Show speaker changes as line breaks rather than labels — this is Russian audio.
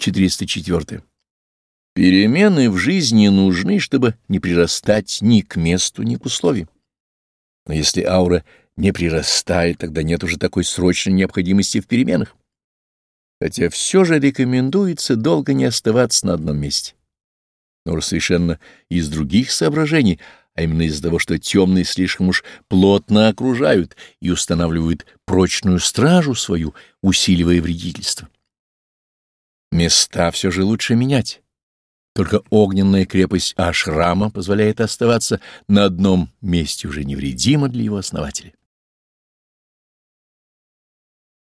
404. Перемены в жизни нужны, чтобы не прирастать ни к месту, ни к условиям. Но если аура не прирастает, тогда нет уже такой срочной необходимости в переменах. Хотя все же рекомендуется долго не оставаться на одном месте. Но уже совершенно из других соображений, а именно из-за того, что темные слишком уж плотно окружают и устанавливают прочную стражу свою, усиливая вредительство. Места все же лучше менять. Только огненная крепость Ашрама позволяет оставаться на одном месте уже невредимо для его основателя.